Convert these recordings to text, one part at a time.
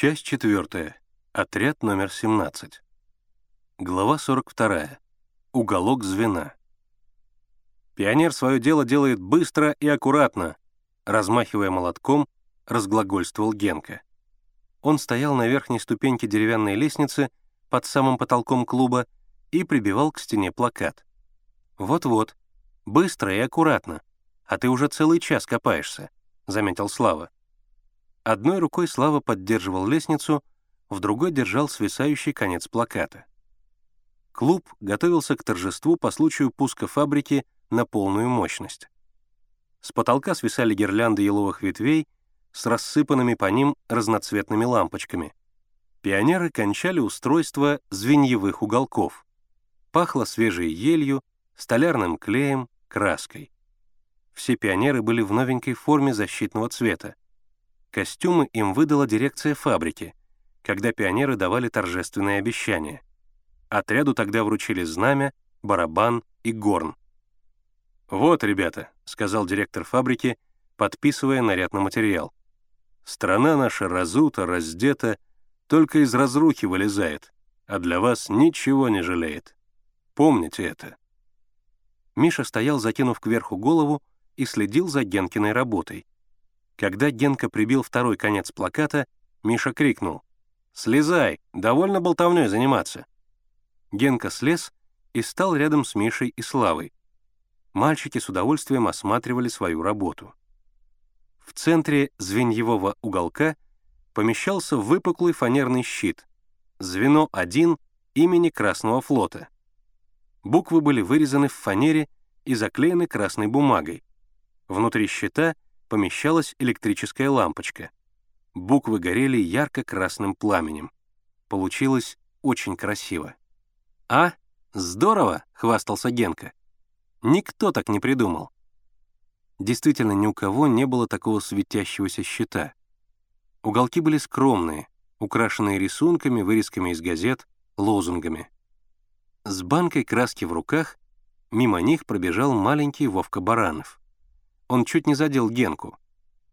Часть четвертая. Отряд номер 17. Глава 42. Уголок звена. Пионер свое дело делает быстро и аккуратно, размахивая молотком, разглагольствовал Генка. Он стоял на верхней ступеньке деревянной лестницы под самым потолком клуба и прибивал к стене плакат. «Вот-вот, быстро и аккуратно, а ты уже целый час копаешься», — заметил Слава. Одной рукой Слава поддерживал лестницу, в другой держал свисающий конец плаката. Клуб готовился к торжеству по случаю пуска фабрики на полную мощность. С потолка свисали гирлянды еловых ветвей с рассыпанными по ним разноцветными лампочками. Пионеры кончали устройство звеньевых уголков. Пахло свежей елью, столярным клеем, краской. Все пионеры были в новенькой форме защитного цвета. Костюмы им выдала дирекция фабрики, когда пионеры давали торжественные обещания. Отряду тогда вручили знамя, барабан и горн. «Вот, ребята», — сказал директор фабрики, подписывая наряд на материал. «Страна наша разута, раздета, только из разрухи вылезает, а для вас ничего не жалеет. Помните это». Миша стоял, закинув кверху голову, и следил за Генкиной работой. Когда Генка прибил второй конец плаката, Миша крикнул «Слезай, довольно болтовнёй заниматься». Генка слез и стал рядом с Мишей и Славой. Мальчики с удовольствием осматривали свою работу. В центре звеньевого уголка помещался выпуклый фанерный щит «Звено 1 имени Красного флота». Буквы были вырезаны в фанере и заклеены красной бумагой. Внутри щита — помещалась электрическая лампочка. Буквы горели ярко-красным пламенем. Получилось очень красиво. «А, здорово!» — хвастался Генка. «Никто так не придумал». Действительно, ни у кого не было такого светящегося щита. Уголки были скромные, украшенные рисунками, вырезками из газет, лозунгами. С банкой краски в руках мимо них пробежал маленький Вовка Баранов. Он чуть не задел Генку.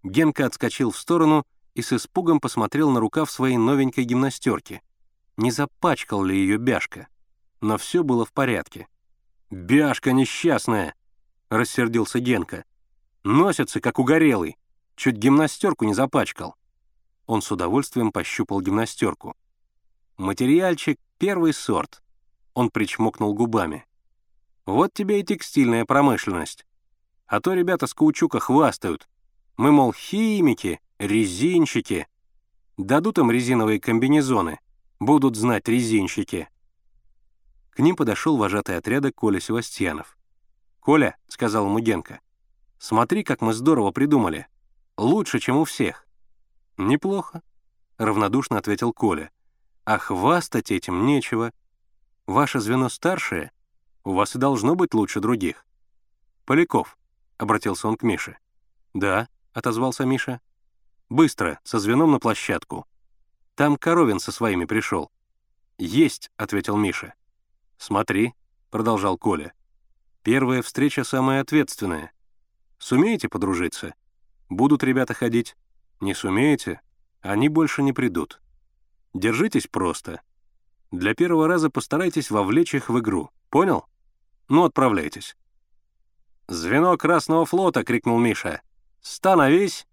Генка отскочил в сторону и с испугом посмотрел на рукав своей новенькой гимнастерки. Не запачкал ли ее бяшка? Но все было в порядке. «Бяшка несчастная!» — рассердился Генка. «Носится, как угорелый. Чуть гимнастерку не запачкал». Он с удовольствием пощупал гимнастерку. «Материальчик — первый сорт». Он причмокнул губами. «Вот тебе и текстильная промышленность. А то ребята с каучука хвастают. Мы, мол, химики, резинщики. Дадут им резиновые комбинезоны. Будут знать резинщики. К ним подошел вожатый отряда Коля Севастьянов. «Коля», — сказал ему Генка, — «смотри, как мы здорово придумали. Лучше, чем у всех». «Неплохо», — равнодушно ответил Коля. «А хвастать этим нечего. Ваше звено старшее, у вас и должно быть лучше других. Поляков, — обратился он к Мише. «Да», — отозвался Миша. «Быстро, со звеном на площадку. Там Коровин со своими пришел». «Есть», — ответил Миша. «Смотри», — продолжал Коля. «Первая встреча самая ответственная. Сумеете подружиться? Будут ребята ходить. Не сумеете? Они больше не придут. Держитесь просто. Для первого раза постарайтесь вовлечь их в игру. Понял? Ну, отправляйтесь». «Звено Красного флота!» — крикнул Миша. «Становись!»